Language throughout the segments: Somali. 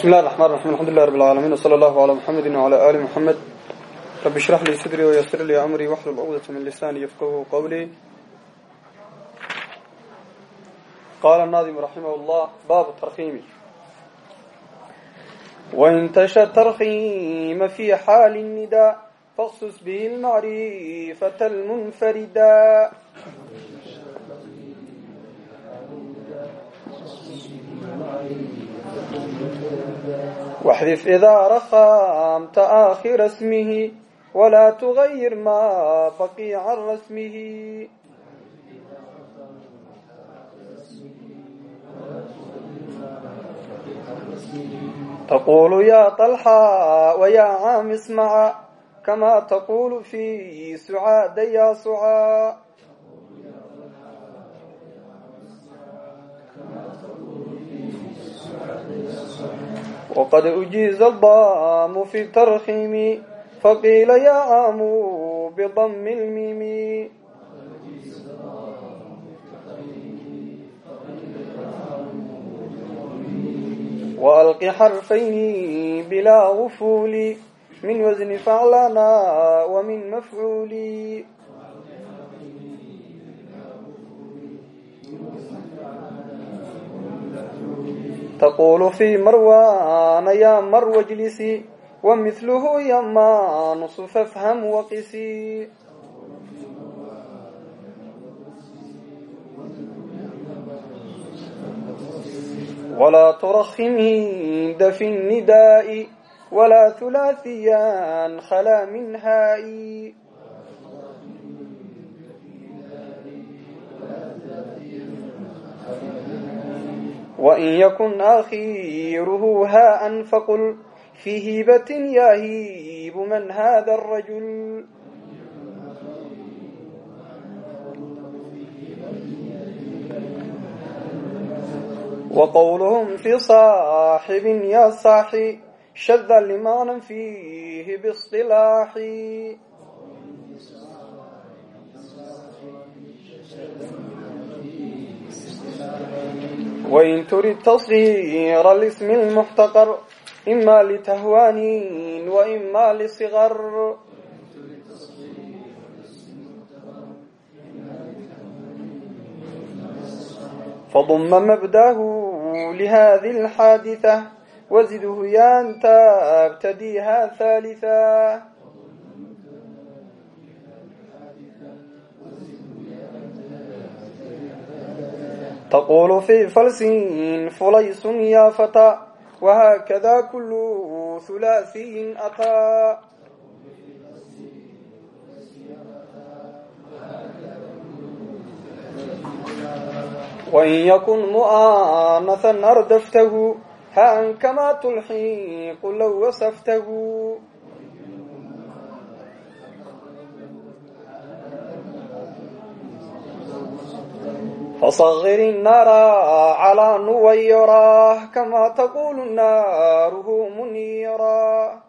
بسم الله الرحمن الرحيم الحمد لله رب العالمين وصلى الله على محمد وعلى آل محمد رب اشرح لي صدري ويسر لي أمري واحلل عقدة من لساني يفقهوا قولي قال الناظم رحمه الله باب الترخيم وإن تشى الترخيم في حال النداء فاخصص به المعرفة المنفردا واحذف إذا رخمت آخر اسمه ولا تغير ما بقي عن رسمه تقول يا طلحة ويا عام اسمع كما تقول في سعاد يا سعى وقد أجيز الضام في الترخيم فقيل يا عام بضم الميم وألق حرفين بلا غفول من وزن فعلنا ومن مفعول taquulu fii marwana yaa marwa jlisi wamiluhu yamanusu fafham waqisi walaa turakimhi dafi nidaa'i walaa hulaahiyan khalaa minhaa'i وإن يكن آخيره هاء فقل في هيبة يهيب من هذا الرجل وقولهم في صاحب يا صاحي شذا لمعنى فيه باصطلاحي وإن تريد تصغير الاسم المحتقر إما لتهوان وإما لصغر فضم مبداه لهذه الحادثة وزده يا أنت ابتديها ثالثا taqulu fi falsiyin fulaysun ya fataa wahaakada kulu hulaasiyin ataa wain yakun mu'anahan ardaftahu haan kamaa tulxiqu low wasaftahu فصغر النار على نويراه كما تقول النار منيرا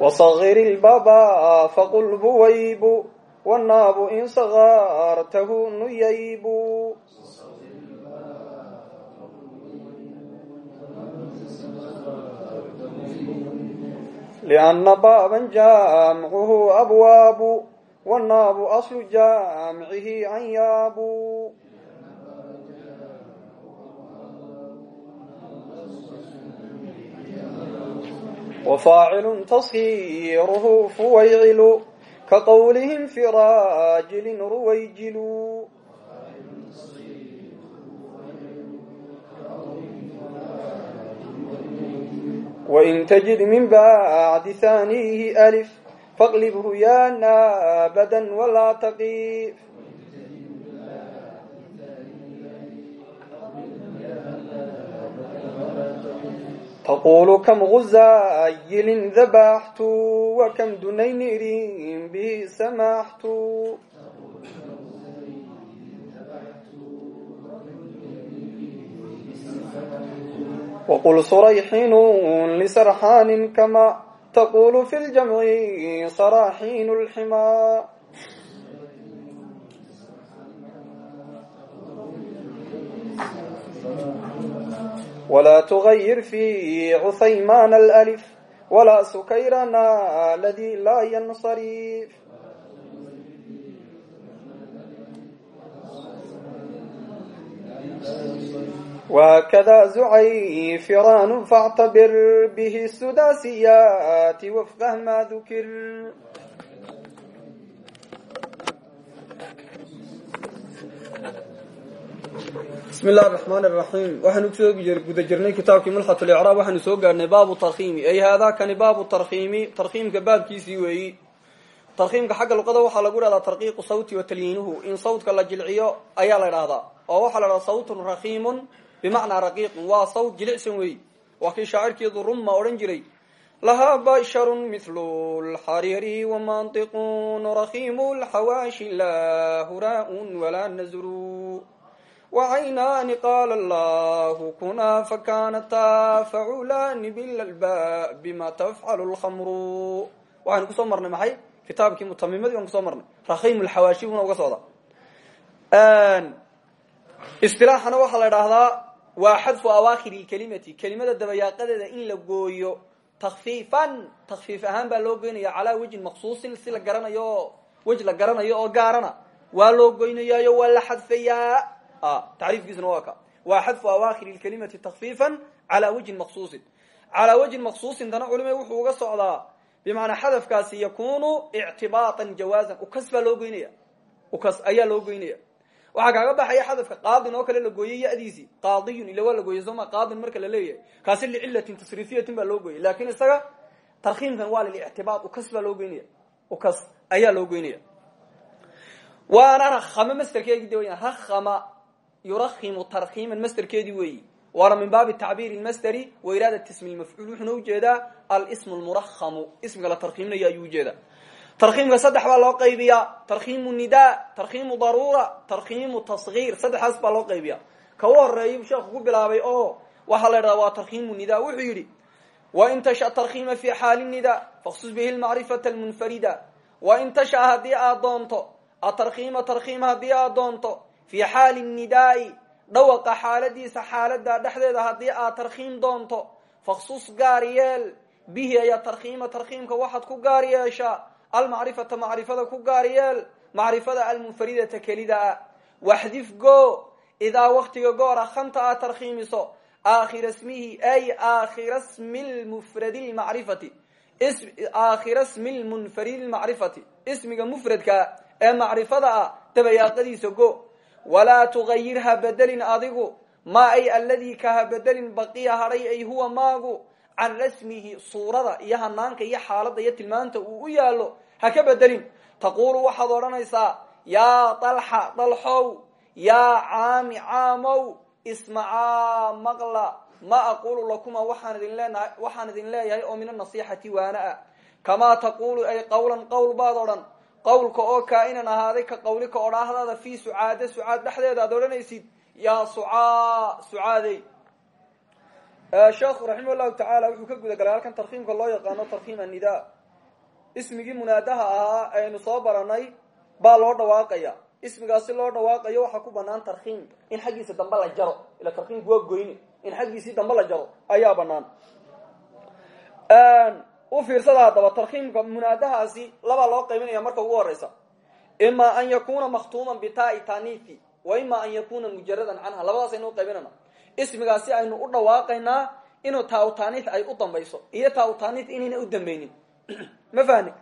وصغر البابا فقل بويب والناب إن صغرته نييب لأna baaban jaamcuhu abwaabu wannaabu aslu jaamcihi anyaabu wfaacil taskiiruhu fuwaycilu kaqowlihim fi raajilin ruwayjilu وإن تجد من بعد ثانيه ألف فاقلبه يا نابدا ولا تقيف تقول كم غزايل ذبحت وكم دنينير به سمحت وقل صريحين لسرحان كما تقول في الجمع صراحين الحمى ولا تغير في عثيمان الألف ولا سكيرنا الذي لا ينصرف وهكذا زعيفران فاعتبر به السداسيات وفقه ما ذكر bismi illahi araxmaan araxiim waxaanu kusoo guda jirnay kitaabkii mulxat licraab waxaanu soo gaadhnay baabu tarkiimi ay haadaa kani baabu tarkiimi tarkiimka baabkiisii weeyi tarkiimka xagga luqada waxaa lagu dhahdaa tarqiiqu sawti wa talyiinuhu in sawtka la jilciyo ayaa la dhahdaa oo waxaa la dhahdaa sawtun rakiimun bimacnaa raqiiqun waa sawt jilicsan weeyi waa kii shaacirkeedu rumma odhan jiray. Lahaa basharun mithlu lxariiri wamantiqun rakiimu lxawaashi laa huraaun walaa nazru. وعynaani qaala allahu kunaa fakanata faculaani bilalba bima tafcalu lkhamru. Waxaynu ku soo marnay maxay? Kitaabkii mutamimadii waan ku soo marnay. Rakim lxawaashi buna uga socda isilaaxana waxaa la idhaahdaa waa xadfu awaakir lkelimati kelimada dabayaaqadeeda in la gooyo takfiifan takfiif ahaan baa loo goynaya calaa wejin maksuusin si la garanayo wej la garanayo oo gaarana. Waa loo goynayaayo waa la xadfayaa. Tacriifkiisuna waa ka. Waa xadfu awaakir lkalimati takfiifan calaa wajhin maksuusin calaa wajhin maksuusin tana culima wuxuu uga socdaa bimacnaa xadafkaasi yakunu ictibaatan jawaazan. Ukas baa loo goynaya ukas ayaa loo goynaya waxaa kaaga baxaya xadafka qaadin oo kale la gooyey yadiisii qaadiyun ila waa la gooyey sooma qaadin marka la leeyahay. Kaasi licilatin tasriifiyatin baa loo gooyay. Lakin isaga tarkiimkan waa lilictibaat ukas baa loo goynaya ukas ayaa loo goynaya waana rakama masterkeegi de wya rakama yurakimu tarkiiman masterkeedii weeyi waana min baabi tacbiir masderi wa iraadat ismi lmafcuul wuxuuna u jeedaa alsmu lmurakamu ismiga la tarkiiminayo ayuu u jeedaa tarkiimka saddex baa loo qaybiyaa. Tarkiimu nida tarkiimu daruura tarkiimu tasgiir saddexdaas baa loo qaybiya ka u horeeyu sheekhu ku bilaabay oo waxaa la idhahda waa tarkiimu nida. Wuxuu yidhi wain tasha tarkiima fi xaali nida faksus bihi lmacrifata lmunfarida wain tasha haddii aad doonto atarkiima tarkiim haddii aad doonto fi xaali nidaai dhawaqa xaaladiisa xaalada dhexdeeda haddii aad tarkiim doonto faksus gaar yeel bihi ayaa tarkiima tarkiimka waxaad ku gaar yeeshaa almacrifata macrifada ku gaar yeel macrifada almunfaridata kelida. Waxdif go idaa waktiga goora khanta aad tarkiimiso aakhira smihi ay aakhira smi lmufradi lmacrifati aakhira smi lmunfaridi lmacrifati ismiga mufradka ee macrifada ah dabayaaqadiisa go walaa tugayir ha bedelin adigu maa ay aladii ka ha bedelin baqiya hadhay ay huwa maagu can rasmihi suurada iyo hanaanka iyo xaaladda iyo tilmaanta uu u yaalo ha ka bedelin. Taquulu waxaad odhanaysaa yaa dalxa dalxow yaa caami caamow ismacaa maqla ma aqulu lakuma waxaan idin leenahay waxaan idin leeyahay oo min anasiixati waana ah kamaa taquulu ay qawlan qowl baad odhan. Qawlka oo kaa-inan ahaaday ka qawlika odhaahdaada fii sucaade sucaad dhexdeeda aad odhanaysid yaa sucaa sucaadey sheekhu raximah llahu tacaala wuxuu ka guda galay halkan tarkiimka loo yaqaano tarkiim annida ismigii munaadaha ahaa aynu soo baranay baa loo dhawaaqaya. Ismigaasi loo dhawaaqayo waxaa ku banaan tarkiim in xaggiisa dambe la jaro ila tarkiimku waa goyne in xaggiisii dambe la jaro ayaa banaan u fiirsada haddaba tarkiimka munaadahaasi labaa loo qaybinaya marka ugu horeysa ima an yakuna makhtuuman bitai tanifi wa ima an yakuna mujaradan canha. Labadaas aynu uqaybinana ismigaasi aynu u dhawaaqaynaa inuu taawtanif ay u dambayso. Iyo taawtanif inayna u dambeynin ma fahni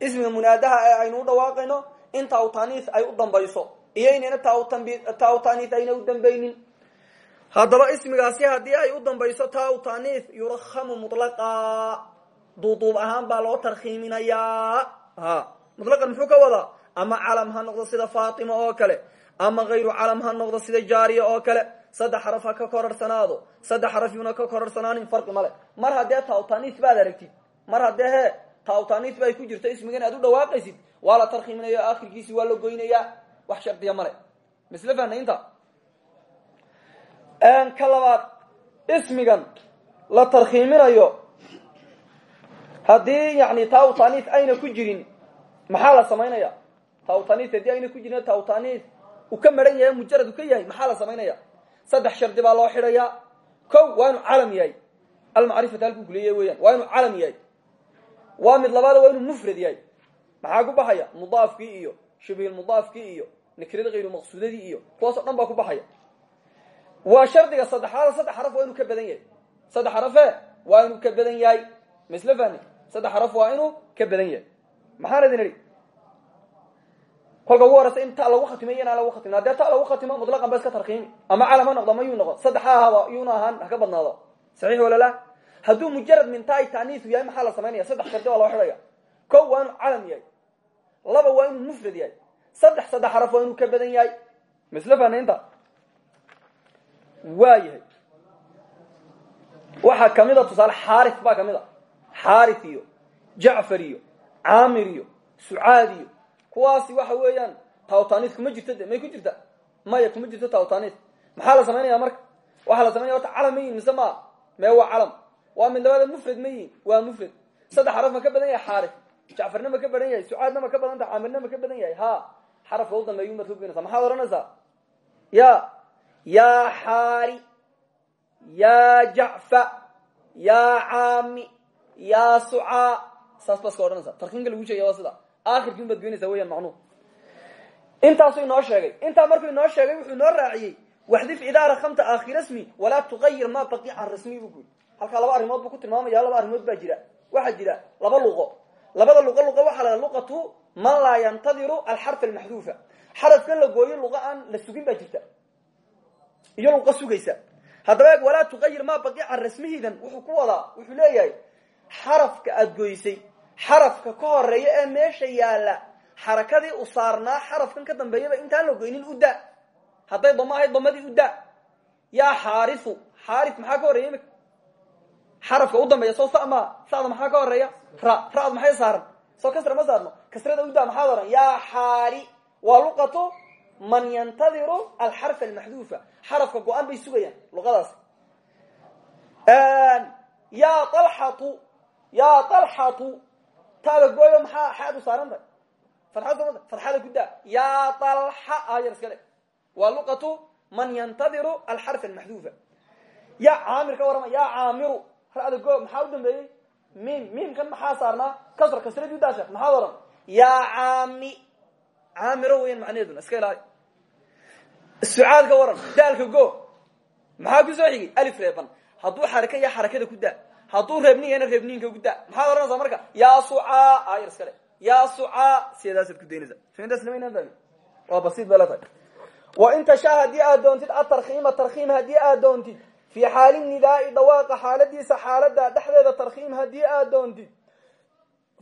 ismiga munaadaha aynu u dhawaaqayno in taawtanif ay u dambayso. Iyo inayna taawtanif ayna u dambeynin haddaba ismigaasi haddii ay u dambayso taawtanif yurakamu mulaqa duuduub ahaan baa loo tarkiiminayaa ha. Mutlaqan muxuu ka wadaa? Ama calam ha noqdo sida fatima oo kale. Ama hayru calam ha noqdo sida jaariya oo kale saddex xaraf ka kororsanaado saddex xaraf yuuna ka kororsanaanin farqi male. Mar haddee taawtanis baad aragtid mar haddee he taawtanis ba ay ku jirto ismigan aad u dhawaaqaysid waa la tarkiiminaya akhirkiisi waa la goynayaa wax shardiya male. Misle fahnaynta ka labaad ismigan la tarkiiminayo haddii yani taawtanis ayna ku jirin maxaa la samaynaya taawtanis haddii ayna ku jirin taawtanis uu ka maran yahay mujarad u ka yahay maxaa la samaynaya saddex shardi baa loo xidhayaa ko waa inuu calam yahay. Almacrifata halkuu kuleeyahy weyaan waa inuu mid labaada waa inuu mufrad yahay. Maxaa ku baxaya? Mudaafkii iyo shibhilmudaafkii iyo nikrada hayru maqsuudadii iyo kuwaas o dhan baa ku baxaya. Waa shardiga saddexaada saddex xaraf waa inuu ka badan yahay. Saddex xarafe waa ka badan yahay. Fahmi? Saddex xaraf waa ka badan yahay. Maxaan idin idhi kolka ugu horeysa lagu khatimay lagu khatimin haddee ta lagu khatimo mutlaqan ba iska tarkiimi ama calam noqdo ma yuu noqon saddex ha ahaba yuuna ahaan haka badnaado. Saxiix wala la? Hadduu mujarad min tai taniisu yahay maxaa la samaynaya saddex shardi baa loo xidhaya. Ko waa calam yahay. Laba waa inuu mufrad yahay. Saddex saddex xaraf waa inuu ka badan yahay. Masle fanaynta waa yahay. Waxaa ka mid a tusaale xaari baa ka mid a. Xaari iyo jacfar kuwaasi waxa weeyaan tawtanis kuma jirto de may ku jirta? Maya kuma jirto tawtanis maxaa la samaynaya marka? Waxaa la samaynaya horta calam ma yihiin mise maa? Mee waa calam waa mid labada mufrad ma yihiin waa mufrad. Saddex xaraf ma ka badan yahay xaari jacfarna ma ka badan yahay sucaadna ma ka badan tahay caamirna ma ka badan yahay. Ha xarafka u dambeeyu maad kugenaysa maxaad odhanaysaa ya ya xaari ya jacfa ya caami ya sucaa. Saas baa iska odhanaysa tarkiinka lagu sheegaya waa sida akhirkiin baad goynaysaa weeyaan macnuhu intaasuu inoo sheegay. Intaa markuu inoo sheegay wuxuu inoo raaciyey waxdif idaa rakamta aakhira smi walaa tuqayir ma baqi can rasmi buu ku yiri halkaa laba arrimood buu ku tilmaamaya laba arrimood baa jira. Waxaa jira laba luqo. Labada luqo luqo waxaa la luqatu man laa yantadiru alxarf almaxduufa. Xarafkan la gooyo luqa aan la sugin baa jirta. Iyo luqa sugaysa. Haddaba eeg walaa tuqayir ma baqi can rasmihiidan wuxuu ku wadaa wuxuu leeyahay xarafka aada goysay xarafka ka horreeya ee meesha yaalla xarakadii u saarnaa xarafkan ka dambeeyaba intaan la goynin uda hadday damo ahayd damadii uda yaa xaariu xaari maxaa ka horreeya imika xarafka u dambeeya soo sama sada maxaa ka horreeya? Ra ra'd maxay saaran? Soo kasra ma saarno. Kasrada uda maxaad ohan yaa xaari waa luqatu man yantadiru alxarf almaxduufa. Xarafka go-an bay sugayaan luqadaas. Ya alxatu ya alxatu taada gooyo maxaa xaad u saaran tahay? Fadxada fadxada kudaa ya alxa ayar iska dhe luqatu man yantadiru alxarf almaxduufa ya caamir ka warrama ya caamiru ra'da goo maxaa u dambeeyey? Mim mimkan maxaa saarnaa? Kasra kasradii udaasha maxaad oran ya caami caamiro weyan macnaheeduna iska ilaali sucaad ka waran daalka go maxaa ku soo xigay? Alif reeban. Hadduu xaraka ya xarakada ku daa hadduu reebnin yahna reebniinka ku daa maxaad ohanaysaa marka? Yaa sucaa ayar iska dhe yaa sucaa siedaasaad ku daynaysa intaas lama inaan fahmi waa basiid bay la tahay. Wa in tashaa haddii aad doontid atarkiima tarkiim haddii aad doontid fii xaali nidaai dhawaaqa xaaladiisa xaalada dhexdeeda tarkiim haddii aad doontid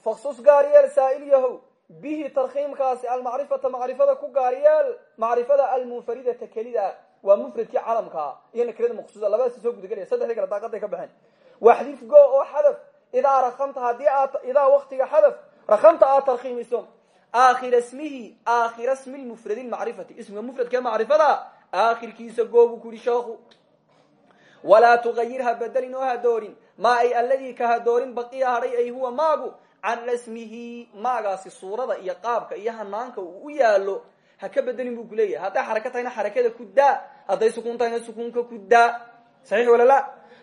faksus gaariyeel saa'il yahow bihi tarkiimkaasi almacrifata macrifada ku gaariyeel macrifada almunfaridata kelida waa mufradkii calamkaa. Iyo nakrada maqsuuda labadaas soo gudagelaya saddexdii kale daaqaday ka baxeen waxdif go oo xadaf idaa rakamta haddii aad idaa waktiga xadaf rakamta aad tarkiimiso aakhira smihi aakhira smi lmufradi lmacrifati ismiga mufradkee macrifada aakhirkiisa goobu kuri sheekhu. Walaa tuqayir ha bedelin oo hadoorin maa ay alladii ka hadoorin baqiya hadhay ay huwa maagu? Can rasmihi maagaasi suurada iyo qaabka iyo hanaanka uu u yaalo ha ka bedelin buu kuleeyahay hadday xaraka tahayna xarakada ku daa hadday ku daa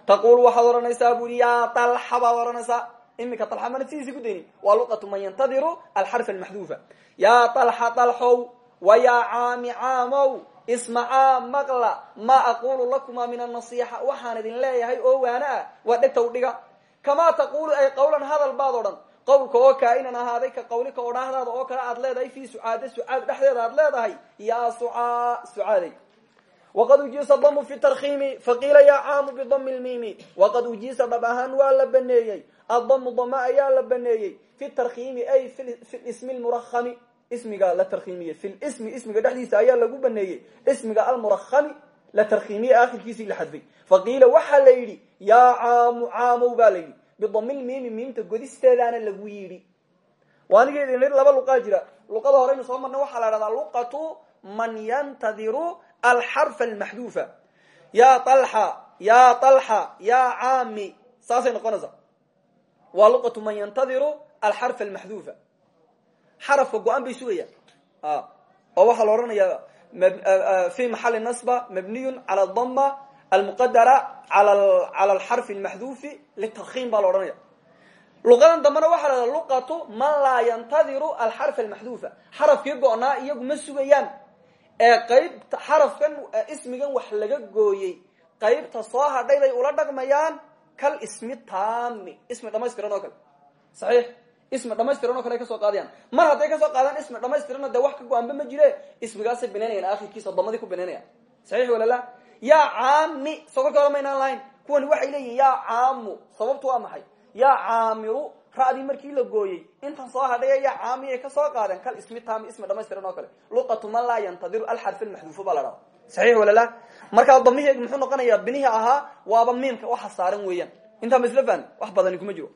la taqul waxaad odhanaysaa buri yaa alxa baad odhanaysaa imika alxa mana sidiisi ku daynin waa luqatu man yantadiru alxarf almaxduufa yaa alxa alxow wa yaa caami caamow ismacaa maqla maa aqulu lakuma min anasiixa waxaan idin leeyahay oo waana ah waa dhegta u dhiga kamaa taqulu ay qawlan hadal baad odhan qawlka oo kaa'inan ahaaday ka qawlika odhaahdaada oo kale aad leedahay fii dhexdeeda aad leedahay yaa sucaa sucaaday waqad ujiisa damu fi tarkiimi faqiila yaa caamu bidami lmiimi waqad ujiisa dhab ahaan waa la baneeyey addamu dama ayaa la baneeyey fi tarkiimi ay fi ismi lmurakami ismiga la tarkiimiye fi lismi ismiga dhexdiisa ayaa lagu baneeyey ismiga almurakami la tarkiimiye aakhirkiisii la xadfay faqiila waxaa la yidhi yaa caamu caamow baa la yidhi bidami lmiimi miimta godisteedaana lagu yidhi waaniga idin laba luqaa jira luqada horeynu soo marnay waxaa la dhahdaa luqatu man yantadiru alxarf almaxduufa ya alxa ya alxa ya caami saasay noqonaysaa waa luqatu man yantadiru alxarf almaxduufa xarafka go-an bay sugayaan oo waxaa la odhanayaa fi maxali nasba mabniyun cala dama almuqadara cala alxarfi almaxduufi litarkiim baa la odhanaya luqadan dambena waxaa la hahda luqatu man laa yantadiru alxarf almaxduufa xarafkii go-naa iyagu ma sugayaan ee qaybta xarafkan ismigan wax laga gooyey qaybta soo hadhay bay ula dhaqmayaan. Kal ismi taami ismi dhamaystiran oo kale. Saxiix ismi dhamaystiran o kale ay ka soo qaadayaan. Mar hadday ka soo qaadaan ismi dhamaystirana dee wax ka go'aanba ma jire. Ismigaasay binaynayaan akhirkiisa damadii ku binaynayaan saxiix walala yaa caami soo kolka hore maynaan lahayn. Kuwani waxay leeyihiin yaa caamu. Sababtu waa maxay? Yaa caamiru ra'dii markii la gooyey. Intan soo hadhay yaa caami ay ka soo qaadeen. Kal ismi taami ismi dhamaystiran oo kale. Luqatu man laa yantadiru alxarf almaxduufu baa la dhaha saxiix walala markaa damiheeg muxuu noqonayaa binihi ahaa waaba miimka waxa saaran weeyaan. Intaa ma isla fahmi wax badani kuma jiro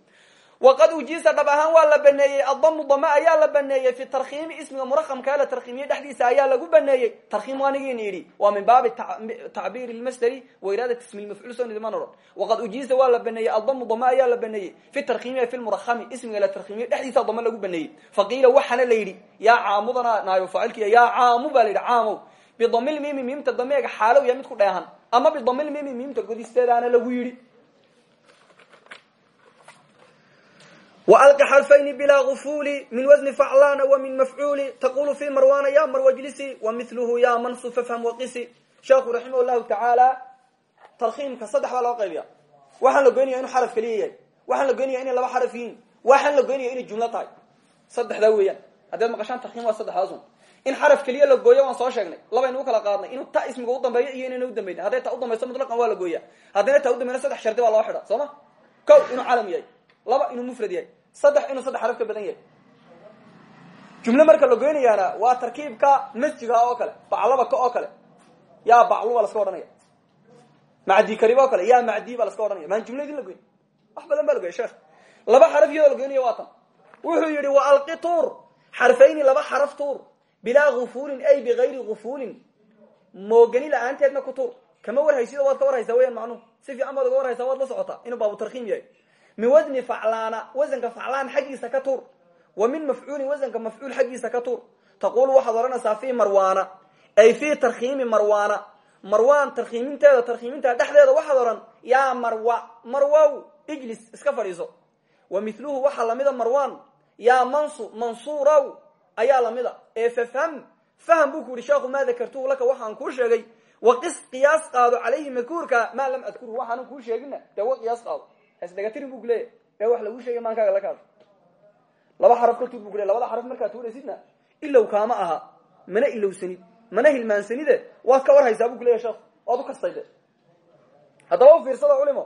waqad ujiisa dhab ahaan waa la baneeyey adamu dame ayaa la baneeyey fi tarkiimi ismiga murakamkaa la tarkiimiye dhexdiisa ayaa lagu baneeyey tarkiim waanigiina yidhi waa min baabi tacbiir lmasderi wa iraadati ismi lmafcuul soo nidiman ohan waqad ujiisa waa la baneeyey adamu dame ayaa la baneeyey fi tarkiimi fi lmurakami ismiga la tarkiimiye dhexdiisa dame lagu baneeyey faqiila waxaana la yidhi yaa caamudana naayo faacilkiya yaa caamu ba la yidhi caamow bidamilmimi miimta dameega xaalow ya mid ku dheehan ama bidamilmimi miimta godisteedaana lagu yidhi xarfayni bilaa gufuli min wasni faclana wa min mafcuuli taqulu fi marwana ya marwajlisi wa miluhu ya mansu fafham waqisi sheekhu raximah llahu tacaala tarkiimka saddex baa loo qaybiya waxaan la goynaya inu xaraf keliya yahay waxaan la goynaya inay laba xaraf yihiin waxaan la goynaya inay jumlo tahay saddexdaa weeyaan haddaad maqashaan tarkiim waa saddexdaasun in xaraf keliya la gooyo waan soo sheegnay labaynu u kala qaadnay inuu ta ismiga u dambeeyo iyo inayna udambaynin hadday ta udambayso mutlaqan waa la gooya haddayna ta inuu inuu yahay saddex inuu saddex xaraf ka badan yahay. Jumlo marka la goynayaana waa tarkiibka masjiga oo kale baclaba ka oo kale. Yaa baclu baa laska odhanaya. Macdi karib oo kale yaa macdi baa laska odhanaya. Maan jumla idin la goyn wax badan baa la goya sheekh. Laba xaraf iyadoo la goynaya waa tan. Wuxuu yidhi wa alqi tuur xarfayni laba xaraf tuur bilaa gufulin ay bigayri gufulin moogani la'aanteedna ku tuur. Kama warhaysida waad ka warhaysaa weyan macnuhu. Si fiican baad uga warhaysaa waad la socotaa. Inuu baabu tarkiim yahay min wasni faclaana wasanka faclaan xaggiisa ka tuur wa min mafcuulin wasanka mafcuul xaggiisa ka tuur taqulu waxaad odhanaysaa fi marwaana ay fi tarkiimi marwaana. Marwaan tarkiiminteeda tarkiimintaa dhexdeeda waxaad odhan yaa marwa marwow ijlis iska fadhiiso. Wa miluhu waxaa lamida marwan yaa mansu mansuurow ayaa lamida ee fafham faham buu ku yihi sheekhu maa dakartuhu laka? Waxaan kuu sheegay waqis qiyaas qaado calayhi madkuurka maa lam adkurhu. Waxaanan kuu sheegina wa qiyaas qaado hasdhegatirin bu kuleeyahy ee wax laguu sheegay maankaaga la kaado laba xaraf ka tuur bu labada xaraf markaad tuuraysidna ilow kaama aha mana ilowsanid mana hilmaansanide waad ka war haysaa bu kuleyahy sheekhu waad u u fiirsada culimo.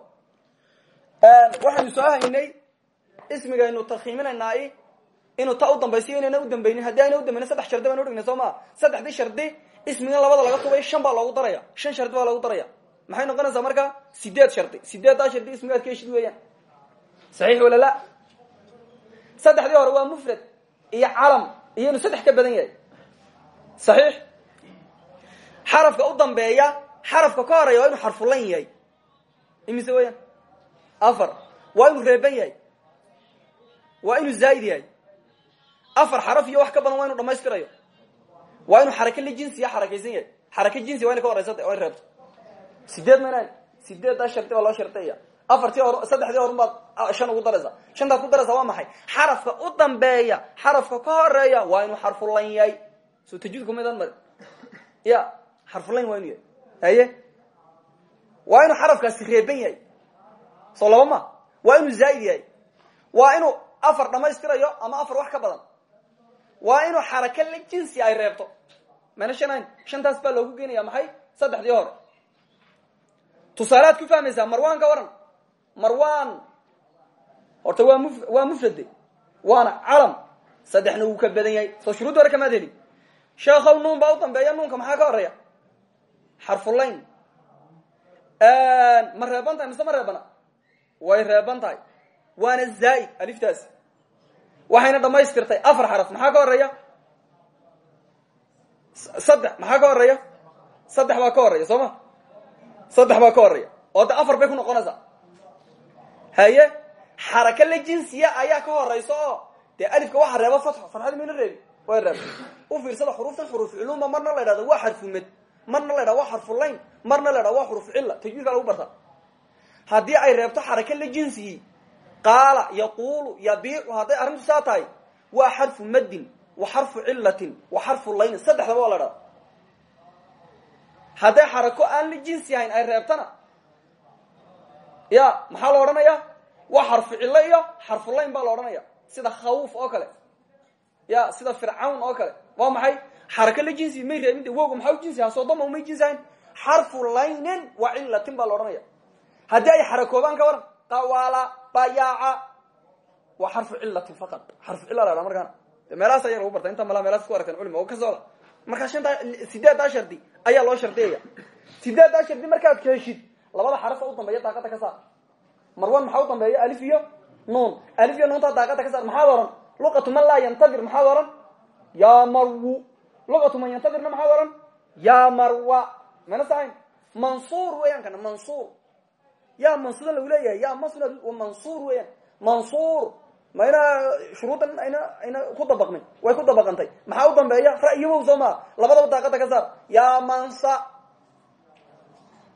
Waxaynu soo haynay ismigaynu tarkiiminaynaa inuu ta u dambaysiyo inayna u dambaynin haddii ayna udambaynin saddex shardi baynu udhignay soo maa saddexdii shardi ismigan labada laga tubay shan baa loogu daraya shan shardi baa loogu daraya maxay noqonaysaa marka? Sideed shardi sideeddaa shardi ismigaad ka heshid weeyaan. Saxiix wala la? Saddexdii hore waa mufrad iyo calam iyo inuu saddex ka badan yahay. Saxiix? Xarafka u dambeeya xarafka ka horreeya waa inuu xarfulan yahay. Imise weeyaan? Afar. Waa inuu reeban yahay. Waa inuu zaa'id yahay. Afar xaraf iyo wax ka badan waa inu dhamaystirayo waa inuu xarake la jinsiya xarakaysan yahay xarake jinsi waa ina ka horeysata in reebto sideed maynan sideeddaa shardi baa loo shardiya afartii hor saddexdii horun baad shan ugu daraysa. Shantaad ku daraysa waa maxay? Xarafka u dambeeya xarafka ka horreeya waa inuu xarfulan yahay. Soo tajuud kumaydaan mari ya xarfulan waa inu yahay. Haye? Waa inuu xarafkaasi reeban yahay. Soo laba ma. Waa inuu zaa'id yahay. Waa inuu afar dhamaystirayo ama afar wax ka badan. Waa inuu xarake la jinsi ay reebto. Mana shanayn? Shantaas baa loogu geenaya maxay? Saddexdii hore tusaalead ku fahmaysaa marwan ka waran. Marwan horta waa muf waa mufrade waana calam. Saddexna wuu ka badan yahay. Soo shuruud hore kamaad helin sheekhow nuun baa u dambeeya nuunka maxaa ka horreeya xarfulayn ma reeban tahay mise ma reebana? Way reeban tahay. Waana zaa'id aliftaasi waxayna dhamaystirtay afar xaraf. Maxaa ka horreeya saddex. Maxaa ka horreeya saddex baa ka horreeya soo ma saddex baa ka horreeya oo de afar bay ku noqonaysaa. Haye xaraka la jinsiya ayaa ka horeysa oo dee alifka waxa reeba fatxo fatxada mayna reebi. Way reebtay. U fiirsada xuruuftan xuruuf culuma marna la idhahdo waa xarfumad marna la idhahdo waa xarfulayn marna la idhahdo waa xuruuf cilla. Tajwiidka lagu barta. Haddii ay reebto xaraka la jinsigii qaala yaquulu yabiicu hadday arrintu saa tahay waa xarfu maddin wa xarfu cillatin wa xarfu laynin. Saddexdaba waa la idhahda hadday xarako aan la jinsi ahayn ay reebtana. Ya maxaa la odhanaya? Waa xarfu cillo iyo xarfulayn baa la odhanaya. Sida khawf oo kale. Ya sida fircawn oo kale. Waa maxay? Xarako la jinsi may reebin de woga maxaa u jinsi aha soodoma may jinsi ahayn xarfu laynin wa cillatin baa la odhanaya. Haddii ay xarakoobaan ka waran qawaala bayaaca waa xarfu cillatin faqad xarfu cilla la dhaa markaana meelahaas ayaa lagu inta malaa meelaas ku aragteen culima oo ka socda markaa shantaa sideeddaa shardi ayaa loo shardiyaya sideeddaa shardi markaad ka heshid labada xarafa u dambeeya daaqada ka saar. Marwan maxaa u dambeeya? Alif iyo nuun. Alif iyo nuuntaa daaqada ka saar maxaad oran luqatu man laa yantadir maxaad oran ya marwu. Luqatu man yantadirna maxaad oran ya marwa. Mana sahayn mansuur weeyaan kana mansuur. Ya mansuura lagu leeyahay ya masna mansuur weeyaan. Mansuur ma ina shuruuddan ayna ayna ku dabaqmin way ku dabaqantay. Maxaa u dambeeya? Ra'yiwow soo maa labadaba daaqada ka saar. Ya mansa.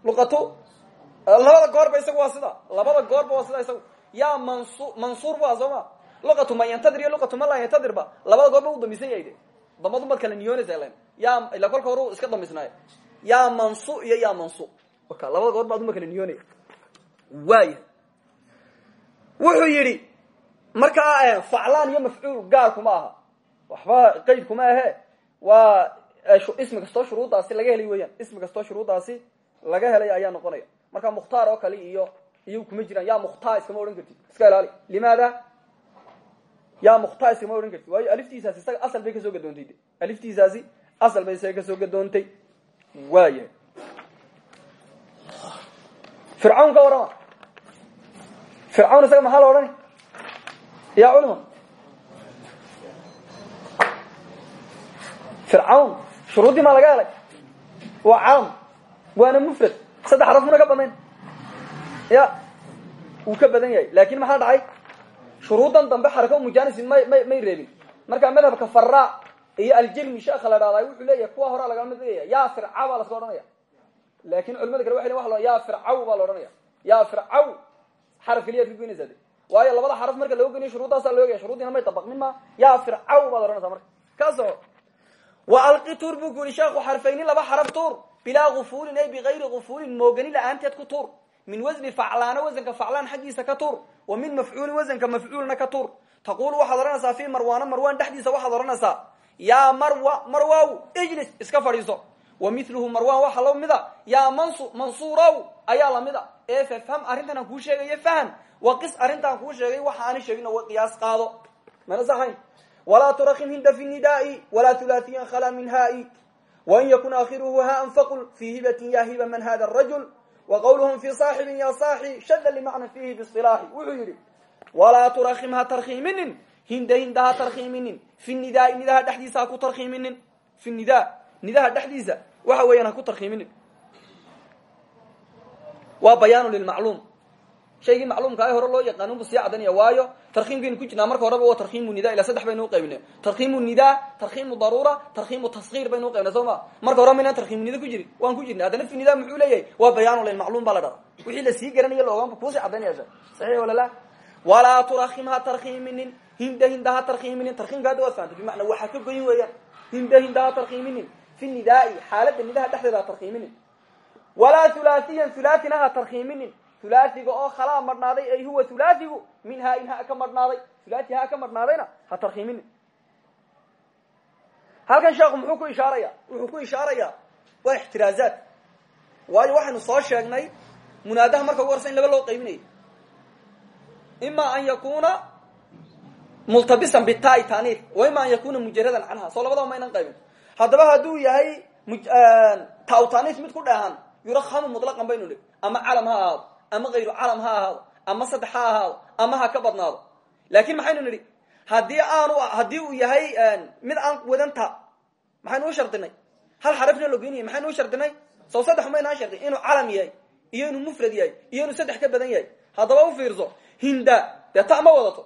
Luqatu labada goorba isagu waa labada goorba waa sida isagu. Ya mansu mansuur waa soo luqatu man yantadir luqatu man laa yantadir ba labada goorba u dambisan yahay de. Dambadu mad kala niyoonaysa ila kolka hore iska dambisnaayo ya mansu iyo ya mansu. Labada goor ba aduma kala niyoonaya waaya wuxuu yidhi markaa faclaan iyo mafcuul gaar kuma aha. Waxba qayd kuma ahe. Waa ismi kastoo shuruuddaasi laga helay weeyaan. Ismi kastoo shuruuddaasi laga helay ayaa noqonaya. Marka mukhtaar oo kale iyo iyo kuma jiraan. Ya mukhtaar iskama odhan kartid. Iska ilaali. Limaada? Ya mukhtaar iskama odhan kartid. Waayo aliftiisaasi isaga asal bay ka soo gadoontay aliftiisaasi asal bay ka soo gadoontay. Waayahay fircawn ka warrama. Fircawn isaga maxaa la odhanay ya culima fircawn shuruuddii maa laga helay waa caam waana mufrad saddex xaraf muna ka badnayn ya wuu ka badan yahay laakin maxaa dhacay shuruuddan dambe xarako mujanisin may may may reebin marka madhabka fara iyo aljelmi sheekha la dhahday wuxuu leeyahay kuwa horaa laga mid dhigaya ya firca baa laska odhanaya laakiin culimada kale waxay wa ya fircaw baa la odhanaya ya fircaw xaraf keliyaad ka goynaysaa de waayo labada xaraf marka laga geniyo shuruuddaasaa loo egaya shuruuddiina may dabaqmin ma ya fircaw baad odhanaysaa marka ka soco wa alqi tuur buu ku yihi sheekhu xarfayni laba xaraf tuur. Bilaa gufuulin ay bigayri gufuulin moogani la'aanteed ku tuur. Min wasni faclaana wasanka faclaan xaggiisa ka tuur. Wa min mafcuulin wasanka mafcuulna ka tuur. Taqulu waxaad odhanaysaa fi marwaana marwaan dhexdiisa waxaad odhanaysaa yaa marwa marwaw ijlis iska fadhiiso. Wa miluhu marwan waxaa la mida yaa mansu mansuurow ayaa lamida ee fafham arrintan aan kuu sheegayo fahan wa qis arrintaan kuu sheegay waxa aani sheegin wa qiyaas qaado. Mana saxayn walaa turakim hinda fi nidaai walaa hulaahiyan khala min haai. Wain yakun akhiruhu haan faqul fi hibatin ya hiba man hada rajul wa qawluhum fi saaxibin ya saaxi shada limacna fihi bisilaaxi wuxuu yidhi walaa turakim ha tarkiiminin hinda hinda ha tarkiiminin fi nidaai nidaha dhexdiisa ha ku tarkiiminin fi nida nidaha dhexdiisa waxa weeyaan ha ku tarkiiminin waa bayaanu lilmacluum shaygii macluumka a hore loo yaqaan unbu sii cadanaya waayo tarkiimkaynu ku jirnaa marka horeba waa tarkiimu nida ilaa saddex baynu uqaybina tarkiimu nida tarkiimu daruura tarkiimu taskiir baynu uqaybina soo ma? Marka hore maynaan tarkiimu nida ku jirin waan ku jirna haddana fi nida muxuu leeyahay waa bayaanu lilmacluum baa la dhada wixii la sii garanaya loogaanba kuusii cadaynaya saxiix wala la? Walaa turakim ha tarkiiminin hinda hinda ha tarkiiminin tarkiimka hadda waad bimacnaa waxa ka goyin weeyaan hinda hinda ha fi nidaai xaaladda nidaha dhexdeeda ha tarkiiminin walaa hulaahiyan tarkiiminin hulaathiga oo khalaa madhnaaday ay huwa hulaathigu min haa in ha ka madhnaaday hulaathi ha ka madhnaadayna ha tarkiiminin halkan sheekhu muxuu ku ishaaraya wuxuu ku ishaarayaa waa ixtiraazaad. Waayo soo sheegnay munaadaha marka ugu in laba loo qaybinayay ima an yakuna multabisan bitai taniif wa ima an yakuna mujaradan canha. Soo labadaba maynan qaybin. Haddaba hadduu yahay tautaniif mid ku dheehan yurakamu mutlaqan baynu ama calam ha ama kayru calam ha ahaado ama saddex ha ahaado ama ha ka badnaado. Laakin maxaynu nidhi haddii aanu haddii uu yahay mid aan wadan ta maxaynu u shardinay hal xarafna logeynaya maxaynu u shardinay saw saddex maynaan shardi inuu calam yahay iyo inuu mufrad yahay iyo inuu saddex ka badan yahay. Haddaba u fiirso hinda dee ta ma wadato?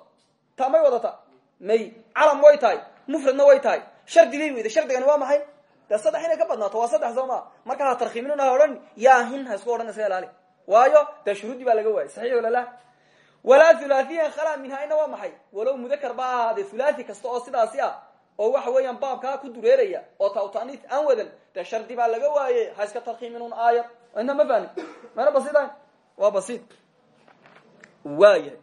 Ta wadata? May. Calam way tahay mufradna way tahay. Shardi bay weyday shardigani waa maxay? Dee saddex inay ka badnaato waa saddex soo maa marka ha tarkiiminin ha odhan yaahin ha isku odhan iska ilaali waayo dee shuruuddii baa laga waayay. Saxiix walala walaa hulaahiyan khalaa minhaa-ina waa maxay? Walow mudakar ba ahaadee hulaahi kasta oo sidaasi ah oo waxa weeyaan baabkaa ku dureeraya oo tawtaniis aan wadan dee shardi baa laga waaye ha iska tarkiiminun inta ma fahni mana basidan waa basiid. Waayahay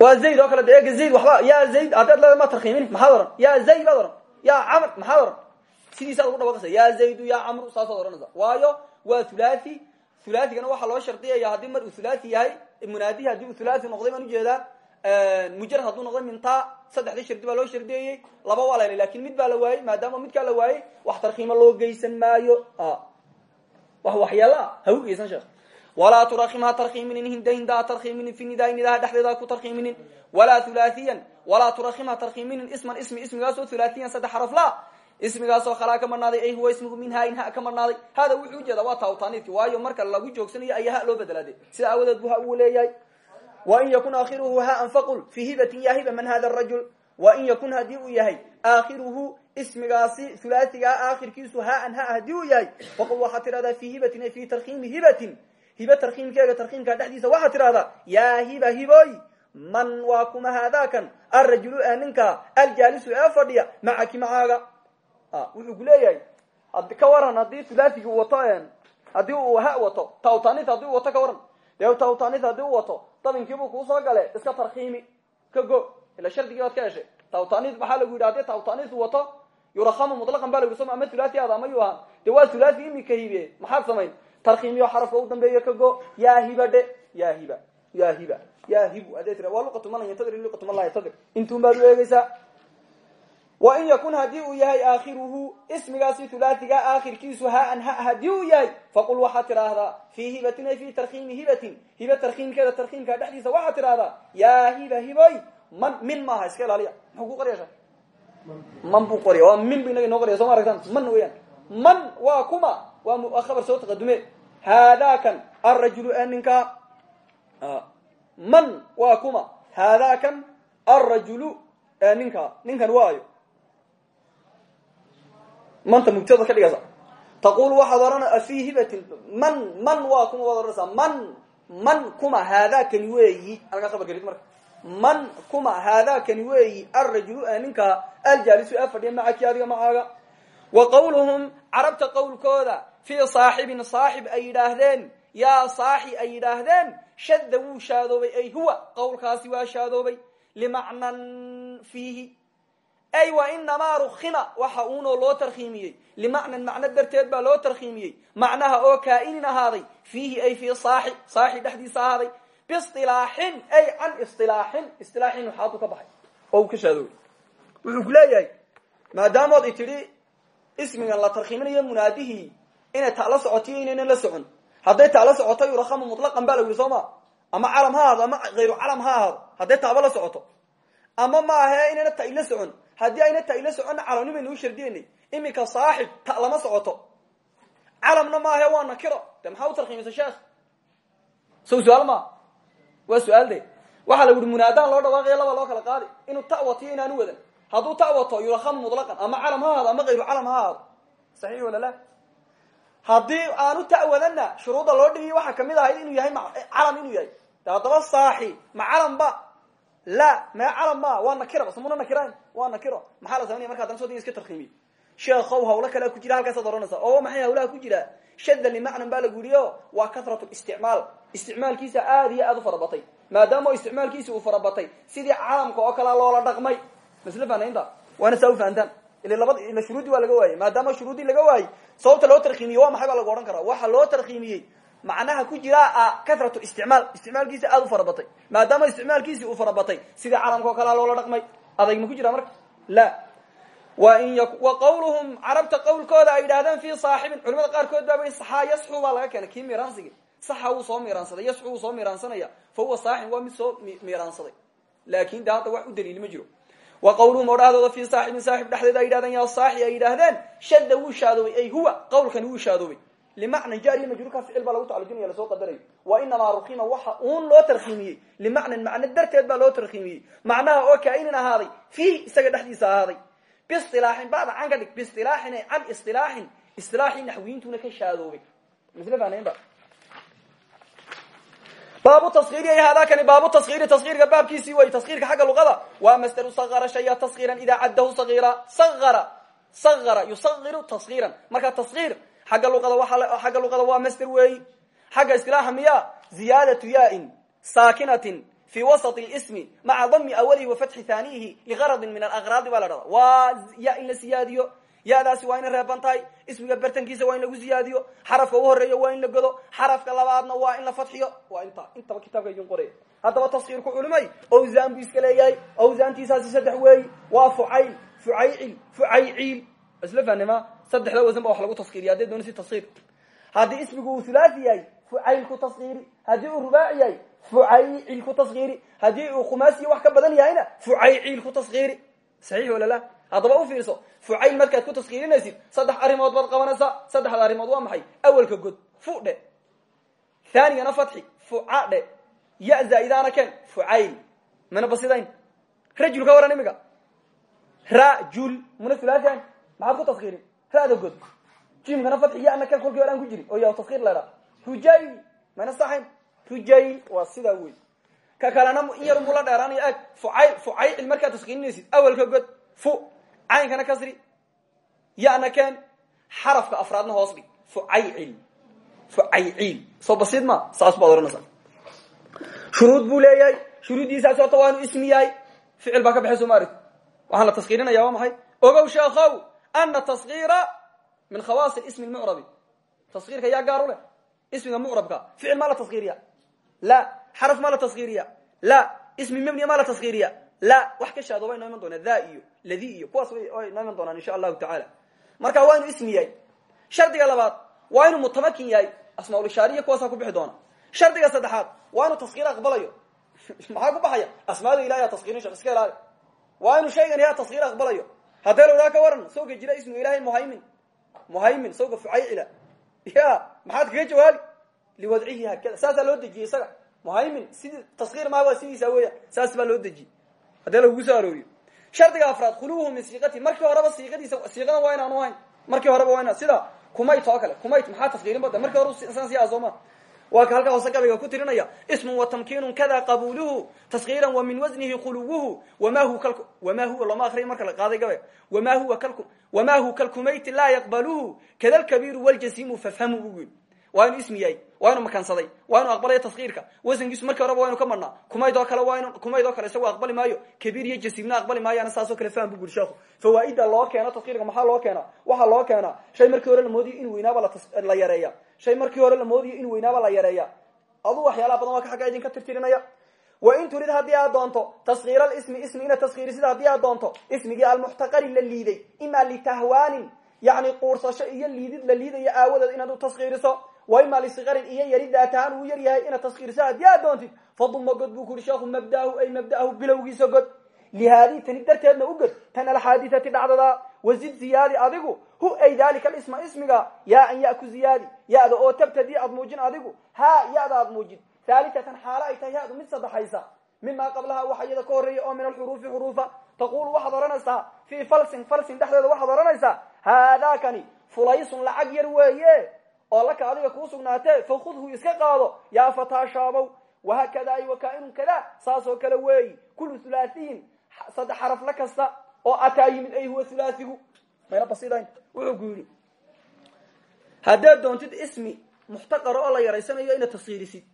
waa zayd oo kale zayd waxba? Ya zayd haddaad leeda ma tarkiimin maxaad ya zayd baad ya camr maxaad sidiisaad ugu dhawaqaysa ya zaydu ya camru saasaad ohanaysa waayo waa thulathi. Thulathigana waxaa loo shardiyaya haddii mar uu yahay munaadihi haddii uu thulathi noqday baan u jeedaa hadduu noqday minta saddexdii shardi baa loo shardiyayey laba waa la laakiin mid baa la waayey maadaama midkaa la waayey wax tarkiima loo geysan maayo. Wax waxyaala ha u geysan sheekh. Walaa turakim ha tarkiiminin hinda hinda ha fi nidaai nidaha dhexdeeda ku tarkiiminin walaa hulaahiyan walaa turakim ha isman ismi ismigaasoo hulaahiyan saddex xaraf la ismigaasoo khalaa ka marnaaday ay huwa ismigu min hain ha ka marnaaday. Hada wuxuu ujeeda waa taawtaaniidki waayo marka lagu joogsanayo ayaa ha loo bedelaade sida aawadeed bu ha uu leeyahay. Wain yakun aakhiruhu haan faqul fi hibatin ya man hada rajul. Wain yakun haddii uu yahay aakhiruhu ismigaasi hulaasigaa aakhirkiisu haan ha haddii uu yahay faqul waxaad tidhahdaa fi hibatin ay fi tarkiimi hibatin. Hiba tarkiimkeega tarkiimka dhexdiisa waxaad tidhahdaa yaa hiba hiboy man waa kuma haadaakan arajulu ee ninka aljaalisu ee fadhiya macaki macaaga wuxuu ku leeyahay ka waran haddii hulaathigi wato haddii uu ha wato tawtanit haddii u wato ka waran. Dee tawtanit haddii u wato dabinkiibuu kuusoo gale iska tarkiimi ka go ila shardigii baad ka heshay. Tawtanit maxaa lagu yidhi haddii tawtanit wato yurahama mutlaqan ba lagu soma ama hulaathi aada ama yu ahaa. Dee waa hulaathi imika hibe maxaad samayn? Tarkiimiyo xarafka u dambeeyo ka go yaa hiba dhe ya hiba ya hiba ya hibu. Adee tira waa luqatu man yantadir luqatu man laa yantadir intuun baad u eegeysaa wain yakun haddii uu yahay aakhiruhu ismigaasi hulaathiga aakhirkiisu haan ha haddii uu yahay faqul waxaad tidhaahdaa fii hibatin ay fi tarkiimi hibatin hiba tarkiimkeeda tarkiimka dhexdiisa waxaad tidhahdaa yaa hiba hiboy man min maaha iska ilaaliya. Muxuu ku qorya man buu qorya waa min bu inaga inoo qorya soo ma aragtaan? Man weeyaan. Man waa kuma waa khabar soo taqadume. Haadakan arajulu ee ninka man waa manta mubtada ka dhigaysa taqul waxaad odhana fi hibatin man man waa kuma waad odhanaysaa man man kuma haadaakani weeyi? Alkaa khabar gelid marka. Man kuma haadaakani weeyi arajulu ee ninka aljaalisu ee fadhiya macaki adiga wa qawluhum carabta qowlkooda fii saaxibin saaxib ay yidhaahdeen yaa saaxi ay yidhaahdeen shadda wuu shaadoobay ay huwa qowlkaasi waa shaadoobay limacnan fiihi ay wa inamaa rukima waxa uunoo loo tarkiimiyey limacnan macno darteed baa loo tarkiimiyey macnaha oo kaa'inin ahaaday. Fiihi ay fii saaxi. Saaxi dhexdiisa ahaaday. Bisilaaxin ay can isilaaxin isilaaxin waxaadu ka baxay. Oo uu ka shaadoobay wuxuu ku leeyahay maadaamood i tidhi ismigan la tarkiiminayo munaadihii. Inay ta la socotiyo inaynan la socon. Hadday taa la socoto yurakamu mutlaqan baa la yidhi soo ma ama calam ha ahaado ama hayru calam ha ahaado hadday taaba la socoto. Ama maahe inayna ta socon haddii ayna ta ila soconna calamni baynu u shardiyeynay ta lama socoto. Calamna maahe waa nakiro. De maxaa u tarkiimisa sheekh sow su'aal maa waa su'aal de. Waxaa la yihi munaadaan loo dhawaaqayo laba loo kala qaadi. Inuu ta watiyo inaanu wadan. Hadduu ta wato yurakamu mutlaqan. Ama calam ha ahaado ama hayru calam ha ahaado saxiix wala la haddii aanu ta wadanna shuruudda loo dhigiy waxaa ka mid ahayd inuu yahay calam inuu yahay. De haddaba saaxi ma calam ba la ma calam ma waa nakira samuna nakirayn waa nakiro. Maxaa la sameynaya marka haddana soo iska tarkiimiy sheekow hawlo kalea ku jira halkaasaad ohanaysa oo maxay hawlaha ku jira? Shadda limacnan baa lagu yihi o waa kathratu isticmaal. Isticmaalkiisa aada iyo aad u farabatay. Maadaama isticmaalkiisa uu farabatay sidii calamka oo kalea loola dhaqmay. Masle fanaynta waana saa u fahantaan. Ila labad ila shuruuddii waa laga waayey maadaama shuruuddii laga waayey sababta loo tarkiimiyey waa maxay baa lagu odhan karaa? Waxa loo tarkiimiyey macnaha ku jira kathratu isticmaal. Isticmaalkiisa aada u farabatay maadaama isticmaalkiisii uu farabatay sidii calamka oo kalea loola dhaqmay adayg ma ku jira marka? La. Wa qawluhum carabta qawlkooda ay yidhahdeen fi saaxibin culimada qaarkood baa bai saxaa yasxu baa laga keenay kii miiraansigii saxa wuu soo miiraansaday yasxu wuu soo miiraansanaya fa huwa saaxib waa mid soo miiraansaday. Laakin de hadda wax u daliili ma jiro. Wa qawluhum oo dhahdooda fi saaxibin saaxib dhexdeed ay yidhahdeen yaa saaxi ay yidhaahdeen shadda wuu shaadoobay ay huwa qawlkani wuu shaadoobay limacnan jaariya majruurkaa ficil baa lagu tacalujinaya la soo qadarayo wa inamaa rukima waxa uun loo tarkiimiyey limacnan macno darteed baa loo tarkiimiyey macnaha oo kaainin ahaaday fiih isaga dhexdiisa ahaaday. Bisilaaxin bada can ka dhig bisilaaxin can isilaaxin isilaaxii naxwiyiintuna ka shaadoobay misle fahnaynba baabu taskiri haadakani baabu taskiri taskirka baabkiisii wey taskirka xagga luqada. Waa masdaru sagara shaya taskiran idaa caddahu sagira sagara sagara yusagiru taskiran marka taskir xagga luqada waa xagga luqada waa masder weeyi xagga istilaaxa miya ziyaadatu yain saakinatin fi wasط اsmi maca dami awalihi wa fatxi haaniyihi ligaradi min alaqraadi baa la dhahda waa ya in la siyaadiyo yadaasi waa inay reeban tahay ismiga bartankiisa waa in lagu siyaadiyo xarafka u horeeyo waa in la godo xarafka labaadna waa in la fadxiyo waa inta intaba kitaabka idin qoraya haddaba leeyahay owsaantiisaasi saddex weeyi waa isla fahnima saddexda wasan ba wax lagu taskiiriya hadday doonisi taskiir haddii ismigu uu hulaafi yahay fucayl ku taskiiri haddii uu rubaaci yahay fucaycil ku taskiiri haddii uu khumaasiya wax ka badan yahayna fucayciil ku taskiiri saxiix wala la? Haddaba u fiirso fucayl markaad ku taskiirinaysid saddex arrimood baad qabanaysaa saddexda arrimood waa maxay? Awelka god fu dhe. Thanigana fatxi fuca dhe. Ya zaa'idaana ken fucayl. Mana basidayn rajul ka waran rajul muna hulaafian maxaad ku taskiirin ra'da god jimkana fatxi yana ken kolkii hore aan ku jirin oo ya taskiir la dhaa rujayl mayna saxayn rujayl waa sidaa wey ka kalena in yarun buu la dheeraanaya eg fucayl fucaycil markaad taskiirinaysid awelka god fu caynkana kasri yana ken xarafka afraadna hoos dhig fucaycil fucayciil soo basiid ma saas baad ohanaysaa shuruud buu leeyahay shuruuddiisaas horta waa inu ismi yahay ficil baa ka baxay soo ma arid waxaan la taskiirinaya waa maxay ogow sheekhow ana taskiira min khawaasi ismi lmucrabi taskiirka yaa gaar u leh ismiga mucrabka ficil maa la taskiiriya la xaraf maa la taskiiriya la ismi mebniya maa la taskiiriya la wax ka shaadooba inoo iman doonaa tha iyo ladi iyo kuwaas way inoo iman doonaan insha allahu tacaala marka waa inu ismi yahay shardiga labaad waa inuu mutamakin yahay asmaulishaariya kuwaasaa ku bixi doona shardiga saddexaad waa inuu taskiir aqbalayo maxaa ku baxaya asmaada ilahi a taskiirin shek iska ilaali waa inuu shaygan yaa taskiir aqbalayo haddee lawdaa ka waran sawga jira ismiga ilahay muhaymin. Muhaymin sawga fucaycila ya maxaad kaga jawaabi liwadcihi hakada saasaa loo dejiyey isaga. Muhaymin sidii taskiir maaga sidiisa weya saas baa loo dejiyey haddee lagugu soo arooriyo shardiga afraad khuluuhu min siiqati markii horeba siiqadiisa siiqadan waa inaanu ahayn markii horeba waa ina sida kumayt oo kale kumayt maxaa taskiirin bada markii hore san siyaa sooma waa ka halkaa hoose gabayga ku tirinaya ismun wa tamkiinun kada qabuluhu taskiiran wa min wasnihi khuluwuhu wama huwa looma akriya marka la qaaday gabayga wama huwa kalkumayti laa yaqbaluhu kada lkabiiru waljasimu fafhamu ugu waa inuu ismi waa inuu makansaday waa inuu aqbalaya taskiirka wasankiisu markii horeba waa inu ka madhnaa kumayd oo kale waa inu kumayd oo kale isago aqbali maayo. Kabiir iyo jasiimna aqbali maayaana saasoo kale faham bu guri sheekhu loo keeno taskiirka maxaa loo keenaa waxaa loo keenaa shay markii hore la moodiyo in weynaaba la yareeya. Shay markii hore la moodiyo in weynaaba la yareeya. Aduu waxyaalaha badan waa ka xagga idinka tirtirinaya. Wain turid haddii aad doonto taskiir alismi ismi ina taskiirisida haddii aad doonto ismigii almuxtaqari la liiday. Ima litahwaanin yani quursasho iyo liidid la liidayo aawadeed inaad u taskiiriso wa ima lisikarin iyo yari daatahaan uu yar yahay inaad taskiiriso haddii aad doontid. Faduma god buu ku uhi sheekhu mabdaahu ay mabda'ahu bilowgiisa god. Lihaadii tani darteedna u god. Tan alxaadithati dhacdada wazid ziyaadi adigu hu ay dalika alisma ismiga yaa an ya ku ziyaadi ya-da oo tabtadii aad muujin adigu ha ya-da aad muujin. Haalitatan xaalo ay tahay ya-du mid saddexaysa mima qablaha waxa iyada ka horreeya oo min alxuruufi xuruufa. Taqulu waxaad odhanaysaa fii falsin falsin dhexdeeda waxaad odhanaysaa haadakani fulaysun lacag yar weeye oo laka adiga kuu sugnaatee fakudhu iska qaado yaa fataa shaabow wahakada ay wakainun kada saasoo kale weeyi kullu hulaahiyin saddex xaraf la oo ataa yimid ay huwa hulaahigu mayna basidayn wuxuu ku yidhi doontid ismi muxtaqara oo la yaraysanayo inaad taskiirisid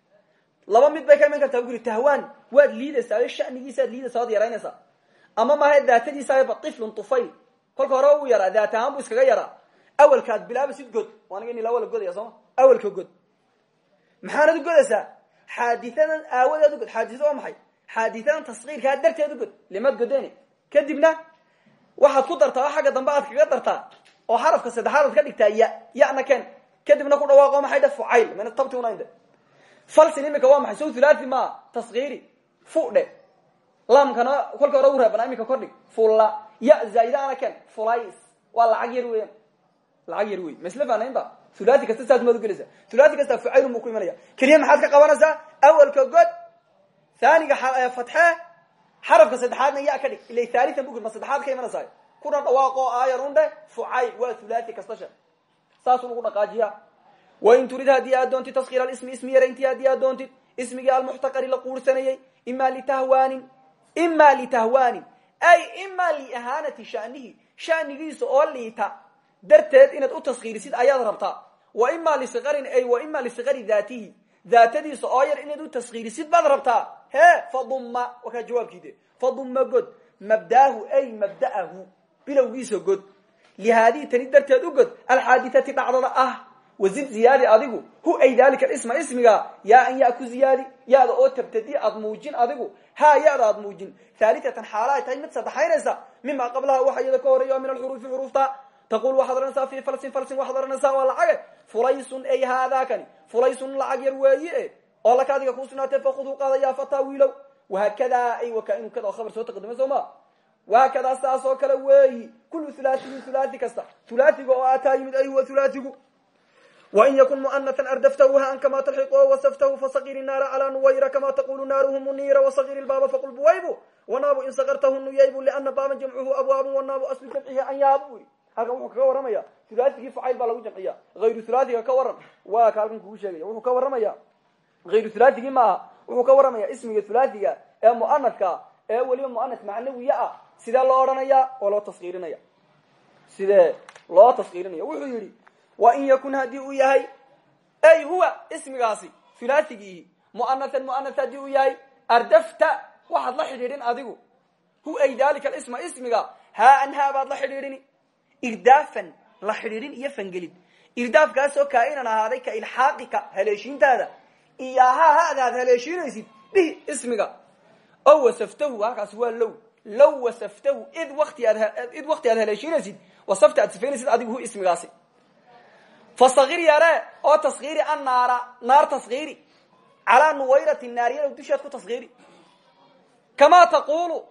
laba mid bay ka iman kartaa. Bu yidhi tahwaan waad liidaysaa shanigiisaad liidaysa waad yaraynaysaa. Ama maaha daatadiisaaba tiflun tufayl kolka hore uu yaraa daat ahaan buu iskaga yaraa awelkaad bilaabasid god aniga in ilaa la godaya sooma awelka god. Maxaanad u godaysaa? Xaadiadan aawadeed u god. Xaadisada waa maxay? Xaadiadan taskiirkaa darteed u god. Limaad godeen kadibna waxaad ku dartaa oo xagga dambe aad kaga dartaa oo xarafka saddexaad aad ka dhigtaa ya yana ken kadibna ku dhawaaqo maxay? Dhe fucayl mana tabti una inde falsin imika waa maxay? Saw thulathi ma taskiiri fu dhe laamkana kolka hore u reebana imika kordhig. Fulla. Ya zaaidana ken fulays waa lacag yar weyan lacag yar wey masle faanaynba hulati kasta saas maad ugelaysa hulati kasta fucaylun buu ku imanaya keliya maxaad ka qabanaysaa awalka god thaniga fatxe xarafka saddexaadna ya ka dhig ila thalitan bu ma saddexaad ka imanaysaa kuna dhawaaqo aayar un dheh fucayl waa hulati kasta she saasuu lagu dhaqaajiya wain turid haddii aad doontid taskir alismi ismi yarayntii haddii aad doontid ismigii almuxtaqari la quursanayey ima litahwanin ima litahwanin ay ima liahaanati shanihi shanigiisa oo liita darteed inaad u taskiirisid ayaad rabtaa. Wa ima lisiqarin ay wa ima lisiqari daatihi. Daatadiisa oo yar inaad u taskiirisid baad rabtaa. He faduma wakaa jawaabkiide faduma god. Mabdaahu ay mabda'ahu. Bilowgiisa god. Lihaadihi tani darteed u god. Alxaadithati dhacdada ah. Wazid ziyaadi adigu. Hu ay dalika isma ismiga. Yaa an ya ku ziyaadi. Yaada oo tabtadi aad muujin adigu. Ha yaada aad muujin. Halitatan xaala ay tahay mid saddexaynaysa mima qablaha waxa iyada ka horreeya min alxuruufi xuruufta taqul waxaad oranaysaa fi falsin falsin waxaad oranaysaa waa lacage fulaysun ay haadakani fulaysun lacag yar weeyi e oo laka adiga kuu sugnaatee fakuduu qaada yaa fataa wiilow wahakada ay wakainu kada oo khabar soo taqadima soo ma wahakadaa saas oo kale weeyi kulu hulatiyin hulati kasta hulatiga oo ataa yimid ay huwa hulatigu wain yakun muanatan ardaftahu haan kama talxiqo wasaftahu fasaqir naara calaa nuwayra kama taqulu naaruhu muniira wasaqir ilbaaba faqul buwaybu wanaabu in sakartahu nuyaybu liana baaban jamcuhu abwaabu wanaabu aslu jamcihi anyaabu halkan wuxuu kaga warramaya hulaatigii facayl baa lagu jamciya hayru hulaatiga ka waran. Waa ka halkan kugu sheegaya. Wuxuu ka warramaya hayru hulaatigii maaha wuxuu ka warramaya ismiga hulaatiga ee muanadka ee weliba muanas macnawiya ah. Sidee loo odhanaya oo loo taskiirinaya sidee loo taskiirinaya wuxuu yidhi wain yakun haddii uu yahay ay huwa ismigaasi hulaatigii muanathan muanath haddii uu yahay ardafta waxaad la xidhiidhin adigu. Hu ay dalika alisma ismiga haa an haa baad la xidhiidhini irdaafan la xidhiidhin iyo fangelid irdaafkaasoo kaa'inan ahaaday ka ilxaaqika haleeshiintaada iyo haa hada aad haleeshiinaysid bihi ismiga. O wasaftahu halkaasi waa low. Low wasaftahu id wati aad id wakti aad haleeshiinaysid wasafta aad sifaynaysid adigu hu ismigaasi. Fasakir yare oo taskiiri annaara naar taskiiri calaa nuwayrati naariyada dusheed ku taskiiri kamaa taqulu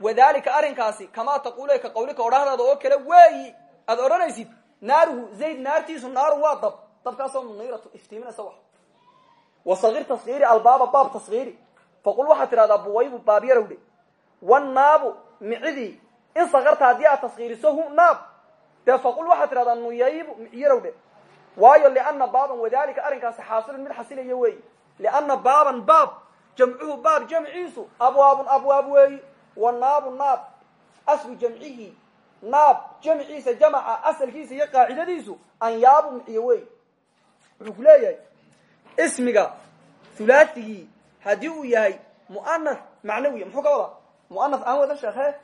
wadalika arrinkaasi kamaa taqulu ka qawlika odhahdaada oo kale weeyi aad odhanaysid naaruhu zayd naartiisu naarun waa dab. Dabkaasoo muniiratu iftiiminaysa wax wasakir taskiiri albaaba baab taskiiri faqul waxaad tidhahdaa buwaybu baab yarowdhe wannaabu micidii in sakarta haddii aad taskiiriso hu naab. Dee faqul waxaad tidhahdaa nuyaybu miyarowdhe waayo liana baaban wadalika arrinkaasi xaasilun mid xasilaya weeyi. Liana baaban baab jamcuhu baab jamciisu abwaabun abwaab weeyi wa naabu naab aslu jamcihi. Naab jamciisa jamaca asalkiisa iyo qaacidadiisu anyaabu mixiyo weeyi wuxuu ku leeyahay ismiga hulaatigii haddii uu yahay mu'anath macnawiya muxuu ka wadaa? Mu'anath aan wada sheekhe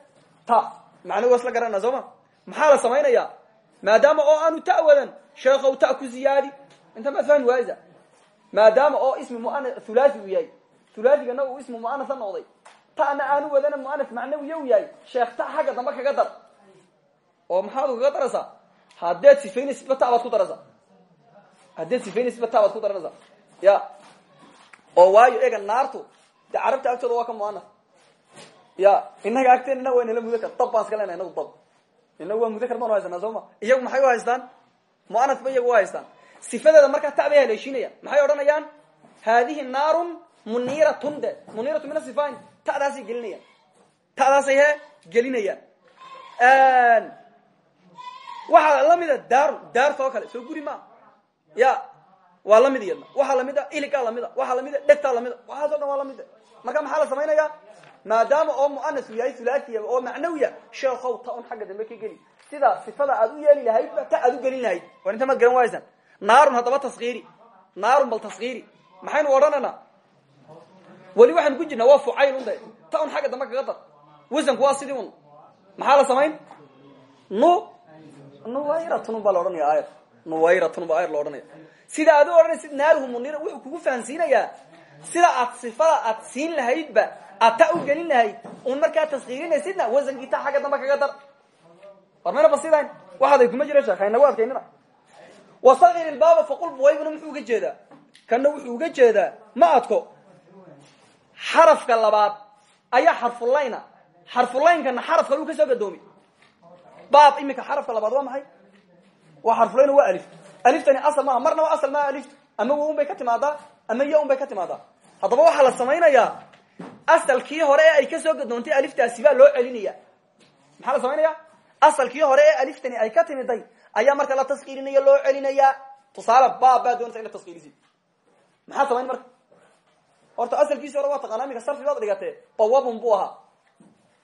ta macnawi waa isla garanaa soo ma? Maxaa la samaynayaa? Maadaama oo aanu ta wadan sheekhow ta ku ziyaadi. Inta maad fahmi waaysa maadaama oo ismi muana yahay hulaathigana uu ismi ta'na aanu wadana mu'anath macnawiya u yahay. Sheekh ta xagga dambe kaga dar. Oo maxaad kaga daraysaa? Haddeed sifaynaysidba ta baad ku daraysaa. Haddeed sifaynaysidba ta baad ku daranaysaa ya. Oo waayo ega naartu de carabta agtooda waa ka mu'anath ya. Inaga agteenana waa inala mudakar. Dab baan iska inagu dab. Inagu waa mudakar baan u haysanaa soo ma? Iyagu maxay u haystaan? Mu'anath ba u haystaan. Sifadeeda markaa ta bay haleeshinayaan maxay odhanayaan? Haadihi naarun muniiratun de. Muniiratu mina sifayn ta'daasay gelinayaan ta'daasay he gelinayaan waxaa lamida daarun daarta oo kale soo guri maa ya waa la mid iyadna waxaa la mid a iligaa lamida waxaa la mid a dhegtaa lamida waxaaso dhan waa la mid marka maxaa la samaynaya maadaama oo mu'anas uu yahay hulaahiya oo macnawiya sheekhow ta un xagga dambe ka geli sida sifada aad u yeeli lahaydba ta aad u gelin lahayd war inta maad garan waaysan naarun haddaba taskiiri naarun bal taskiiri maxaynu odhanaynaa weli waxaanu ku jirnaa waa fucayl un de ta xagga dambe kaga dar. Wasanku waa un. Maxaa la samayn? Nu. Nuwayratun baa la odhanaya aayar nuwayratun baa aayar la sida aad u odhanaysid naaruhu munira wuxuu kugu fahansiinayaa. Sida aad sifada aad siin lahaydba aad ta u gelin lahayd un markaa taskiirinaysidna wasankii ta xagga dambe kaga dar. War mayna basidayn waxaaday kuma jira sheekh haynagu adkaynina wasakir ilbaaba faqul buwaybuna muxuu uga kana wuxuu uga jeedaa ma adko xarafka labaad ayaa xarfulayna. Xarfulaynkana xaraf kaluu ka soo gadoomi. Baab imika xarafka labaad waa maxay? Waa xarfulayna waa alif. Aliftani asal maaha marnaba asal maaha aliftu ama wo un bay ka timaadaa ama ya un bay ka timaadaa. Haddaba waxaa la samaynayaa asalkii hore ee ay ka soo gadoontay aliftaasi baa loo celinaya maxaa la samaynaya asalkii hore ee aliftani ay ka timiday ayaa marka la taskiirinaya loo celinaya tusaale baab baa doonaysa in la taskiirisi maxaa samayn marka horta asalkiisi hore waa taqaana imika sarfi baad dhigatee bawabun buu ahaa.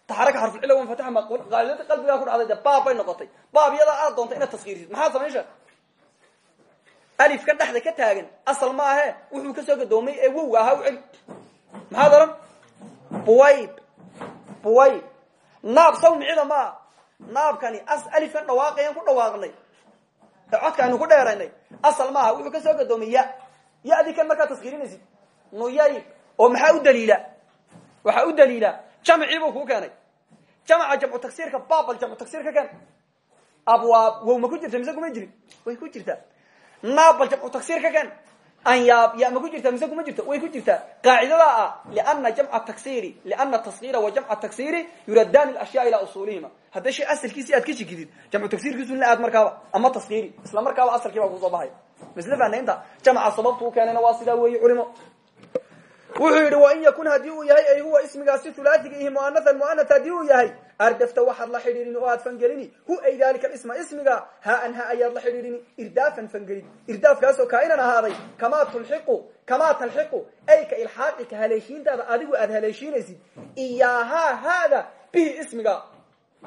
Taxaraka xarfucila wan fataxa maqul qaalidada qalbigaa ku dhacday de baab noqotay. Baab iyadaa aad doonta inaad taskiirisid maxaa samayn sheek alifka dhexda ka taagan asal ma ahe wuxuu ka soo gadoomay ee wowga ahaa u celi. Maxaad buwayb buwayb. Naab saw micida maa naabkani alifkan dhawaaqayan ku dhawaaqnay. Ee codka aynu ku dheeraynay. Asal maaha wuxuu ka soo gadoomay ya. Yadi kan markaa taskiirinaysid nuyayb oo maxaa u daliila? Waxaa u daliila? Jamcii buu kuu keenay. Jamca jamcu taksiirka babal jamcu taksiirka keen. Abwaab wow ma ku jirta mise kuma jirin? Way ku jirtaa naabal jamcu taksiir ka keen. Anyaab ya ma ku jirta mise kuma jirto way ku jirtaa qaacidada ah liana jamca taksiri liana taskira wa jamca taksiri yuradani lashyaa ilaa usulihima hadday shay asalkiisi aad ka shikidid jamcu taksiirkiisu la aad markaaba ama taskiri isla markaaba asalkii baa ku soo baxay. Misle fanaynta jamca sababtuu keenayna waa sidaa weeye culimo wuxuu yidhi wain yakun haddii uu yahay ay huwa ismigaasi hulaatiga ihi muanathan muanat haddii uu yahay. Ardafta waxaad la xidhiirini oo aad fangelini hu ay dalika isma ismiga haan ha ayaad la xidhiirini irdaafan fangelin. Irdaafkaasoo kainan ahaaday kamaa tulxiqu kamaa talxiqu ay ka ilxaaqika haleeshiintaada adigu aad haleeshiinaysid iyaahaa haada bihi ismiga.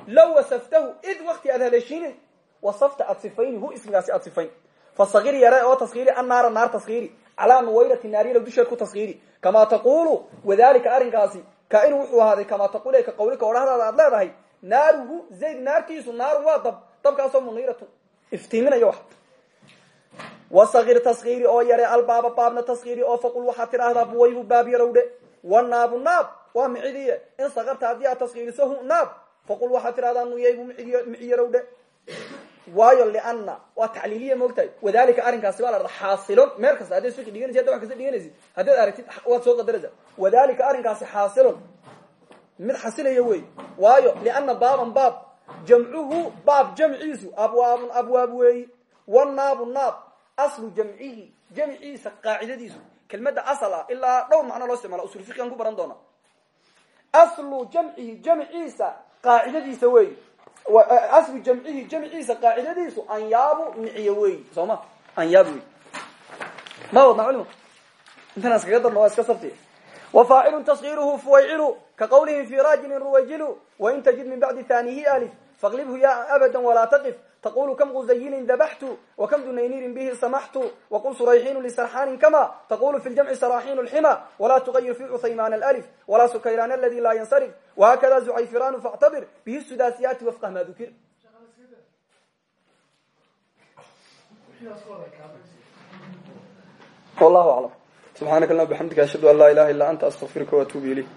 Low wasaftahu id wakti aad haleeshiini wasafta aad sifayni hu ismigaasi aad sifayn. Fasakir yare oo taskiiri annaara naar taskiiri calaa nuwayrati naariyalow dusheed ku taskiiri kamaa taqulu wadalika arrinkaasi kain wuxuu ahaaday kamaa taqul ka qawlika odhahdaada aad leedahay naaruhu zayd naartiisu naarun waa dab dabkaasoo muniiratun iftiiminaya wax. Wasakir taskiiri oo yare albaaba baabna taskiiri oo faqul waxaad tidhaahdaa buwaybu baab yarowdhe wanaabu naab waa micidiye. In sakarta haddii aad taskiiriso hu naab faqul waxaad tidhahdaa nuyaybu mici yarowdhe waayo liana waa tacliiliya moogtahay wadalika arrinkaasi baa la dhada xaasilon meel kasta haddaad fiqi dhiganaysid hadda wax kasta dhiganaysid haddaad aragtid waad soo qadaraysa wadalika arrinkaasi xaasilon mid xasilaya wey. Waayo liana baaban baab. Jamcuhu baab jamciisu abwaabun abwaab weeyi. Wanaabu naab. Aslu jamcihi jamciisa qaacidadiisu kelmadda asal ah ilaa dhowr macno loo isticmaala usul fiqigan ku baran doona. Aslu jamcihi jamciisa qaacidadiisa weeyi aslu jamcihi jamciisa qaacidadiisu anyaabu miciyo wey soo ma anyaab wey ma wadna culima intaan iskaga darno waa iska sabti. Wafaacilu taskiruhu fuwaycilu ka qawlihi fi rajulin ruwayjilu wain tajid min bacdi thanihi alif faqlibhu ya abada walaa taqif taqulu kam guzayinin dabaxtu wakam dunaynirin bihi samaxtu waqul surayxiinu lisarxaanin kama taqulu fi ljamci saraaxiinu lxima walaa tugayir fi cuthaymaan alif walaa sukayraan aladi laa yansarif wahakada zucayfiraanu factabir bihi sudaasiyaati wafqah ma dukir wallahu aclam subxaanaka allahuma bxamdika ashhadu an laa ilaha illa anta astaqfiruka waatuubu ilayk